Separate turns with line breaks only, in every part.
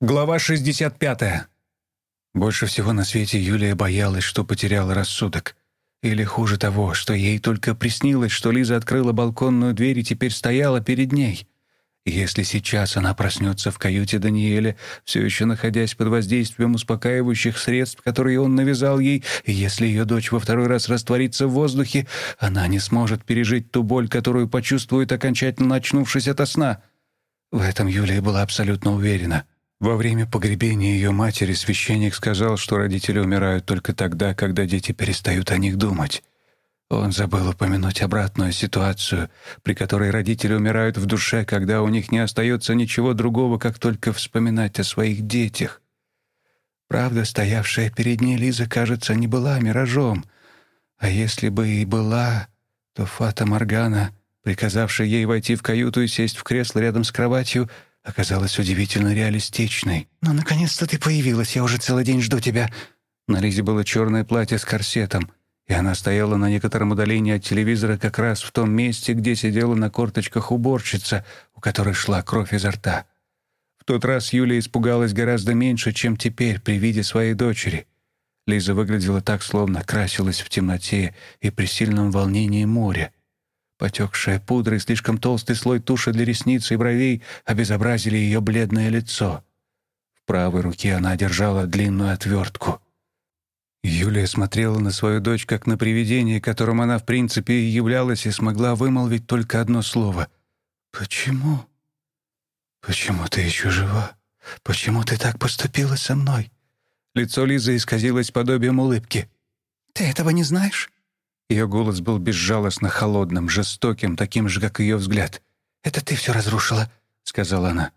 Глава 65. Больше всего на свете Юлия боялась, что потеряла рассудок. Или хуже того, что ей только приснилось, что Лиза открыла балконную дверь и теперь стояла перед ней. Если сейчас она проснется в каюте Даниэля, все еще находясь под воздействием успокаивающих средств, которые он навязал ей, и если ее дочь во второй раз растворится в воздухе, она не сможет пережить ту боль, которую почувствует, окончательно очнувшись ото сна. В этом Юлия была абсолютно уверена — во время погребения ее матери священник сказал, что родители умирают только тогда, когда дети перестают о них думать. Он забыл упомянуть обратную ситуацию, при которой родители умирают в душе, когда у них не остается ничего другого, как только вспоминать о своих детях. Правда, стоявшая перед ней Лиза, кажется, не была миражом. А если бы и была, то Фата Моргана, приказавшая ей войти в каюту и сесть в кресло рядом с кроватью, — оказалась удивительно реалистичной. «Ну, наконец-то ты появилась, я уже целый день жду тебя». На Лизе было черное платье с корсетом, и она стояла на некотором удалении от телевизора как раз в том месте, где сидела на корточках уборщица, у которой шла кровь изо рта. В тот раз Юля испугалась гораздо меньше, чем теперь при виде своей дочери. Лиза выглядела так, словно красилась в темноте и при сильном волнении моря. Потекшая пудра и слишком толстый слой туши для ресниц и бровей обезобразили ее бледное лицо. В правой руке она держала длинную отвертку. Юлия смотрела на свою дочь как на привидение, которым она в принципе и являлась, и смогла вымолвить только одно слово. «Почему? Почему ты еще жива? Почему ты так поступила со мной?» Лицо Лизы исказилось подобием улыбки. «Ты этого не знаешь?» Ее голос был безжалостно холодным, жестоким, таким же, как ее взгляд. «Это ты все разрушила», — сказала она.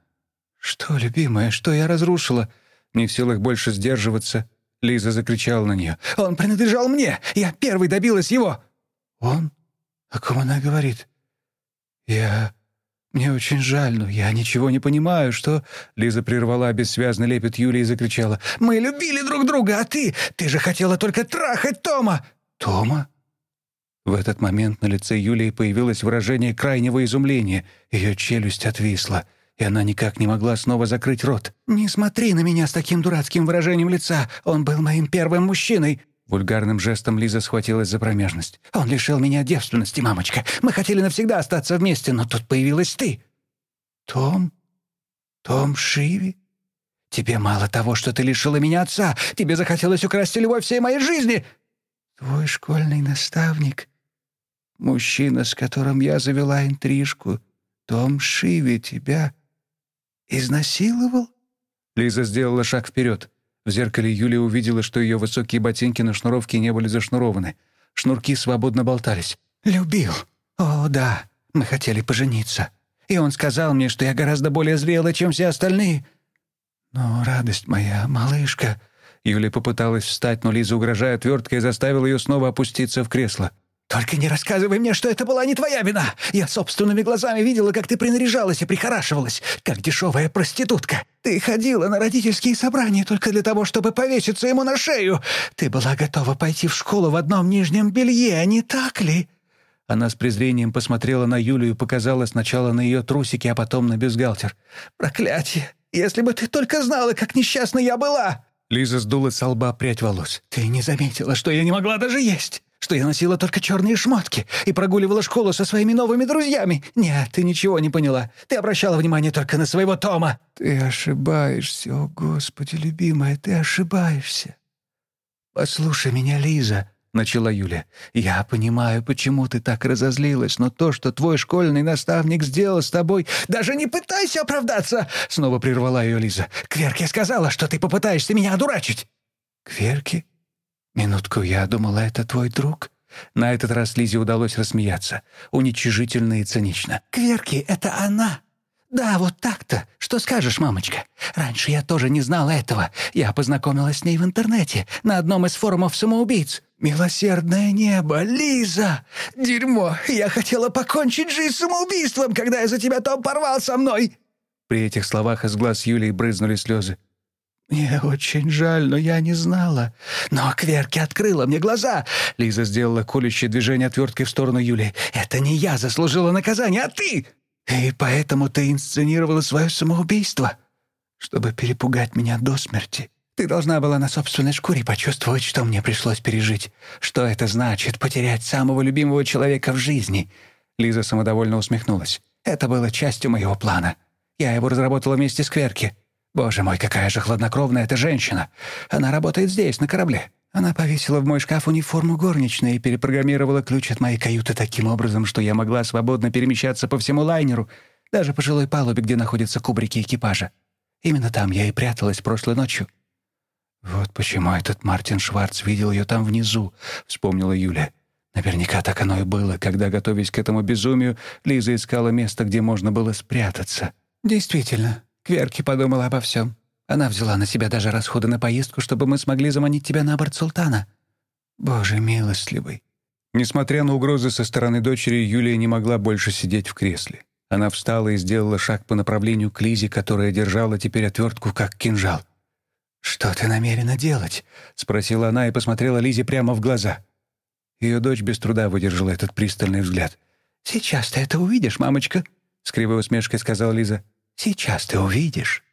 «Что, любимая, что я разрушила?» Не в силах больше сдерживаться, Лиза закричала на нее. «Он принадлежал мне! Я первый добилась его!» «Он? О ком она говорит?» «Я... Мне очень жаль, но я ничего не понимаю, что...» Лиза прервала бессвязный лепет Юлии и закричала. «Мы любили друг друга, а ты... Ты же хотела только трахать Тома!» «Тома? В этот момент на лице Юлии появилось выражение крайнего изумления. Ее челюсть отвисла, и она никак не могла снова закрыть рот. «Не смотри на меня с таким дурацким выражением лица! Он был моим первым мужчиной!» Вульгарным жестом Лиза схватилась за промежность. «Он лишил меня девственности, мамочка. Мы хотели навсегда остаться вместе, но тут появилась ты». «Том? Том Шиви? Тебе мало того, что ты лишила меня отца. Тебе захотелось украсть любовь всей моей жизни!» «Твой школьный наставник Мужчина, с которым я завела интрижку, Том Шиви, тебя изнасиловал?» Лиза сделала шаг вперед. В зеркале Юлия увидела, что ее высокие ботинки на шнуровке не были зашнурованы. Шнурки свободно болтались. «Любил. О, да. Мы хотели пожениться. И он сказал мне, что я гораздо более зрела, чем все остальные. Но, радость моя, малышка...» Юлия попыталась встать, но Лиза, угрожая отверткой, заставила ее снова опуститься в кресло. «Только не рассказывай мне, что это была не твоя вина! Я собственными глазами видела, как ты принаряжалась и прихорашивалась, как дешевая проститутка. Ты ходила на родительские собрания только для того, чтобы повеситься ему на шею. Ты была готова пойти в школу в одном нижнем белье, не так ли?» Она с презрением посмотрела на Юлию и показала сначала на ее трусики, а потом на бюстгальтер. «Проклятие! Если бы ты только знала, как несчастна я была!» Лиза сдула с лба прядь волос. «Ты не заметила, что я не могла даже есть!» Что я носила только черные шмотки и прогуливала школу со своими новыми друзьями. Нет, ты ничего не поняла. Ты обращала внимание только на своего Тома». «Ты ошибаешься, о Господи, любимая, ты ошибаешься». «Послушай меня, Лиза», — начала Юля. «Я понимаю, почему ты так разозлилась, но то, что твой школьный наставник сделал с тобой...» «Даже не пытайся оправдаться!» — снова прервала ее Лиза. «Кверке сказала, что ты попытаешься меня одурачить». «Кверки?» «Минутку, я думала, это твой друг?» На этот раз Лизе удалось рассмеяться, уничижительно и цинично. «Кверки — это она!» «Да, вот так-то. Что скажешь, мамочка? Раньше я тоже не знала этого. Я познакомилась с ней в интернете, на одном из форумов самоубийц. Милосердное небо, Лиза! Дерьмо! Я хотела покончить жизнь самоубийством, когда я за тебя Том порвал со мной!» При этих словах из глаз Юлии брызнули слезы. «Мне очень жаль, но я не знала. Но Кверки открыла мне глаза!» Лиза сделала колющее движение отверткой в сторону Юли. «Это не я заслужила наказание, а ты! И поэтому ты инсценировала свое самоубийство!» чтобы перепугать меня до смерти. Ты должна была на собственной шкуре почувствовать, что мне пришлось пережить. Что это значит — потерять самого любимого человека в жизни?» Лиза самодовольно усмехнулась. «Это было частью моего плана. Я его разработала вместе с Кверки. Боже мой, какая же хладнокровная эта женщина! Она работает здесь, на корабле. Она повесила в мой шкаф униформу горничной и перепрограммировала ключ от моей каюты таким образом, что я могла свободно перемещаться по всему лайнеру, даже по жилой палубе, где находятся кубрики экипажа. Именно там я и пряталась прошлой ночью». «Вот почему этот Мартин Шварц видел ее там внизу», — вспомнила Юля. Наверняка так оно и было, когда, готовясь к этому безумию, Лиза искала место, где можно было спрятаться. «Действительно, Кверки подумала обо всем. Она взяла на себя даже расходы на поездку, чтобы мы смогли заманить тебя на борт Султана. Боже милостливый!» Несмотря на угрозы со стороны дочери, Юлия не могла больше сидеть в кресле. Она встала и сделала шаг по направлению к Лизе, которая держала теперь отвертку, как кинжал. «Что ты намерена делать?» — спросила она и посмотрела Лизе прямо в глаза. Ее дочь без труда выдержала этот пристальный взгляд. «Сейчас ты это увидишь, мамочка», — с кривой усмешкой сказала Лиза. «Сейчас ты увидишь».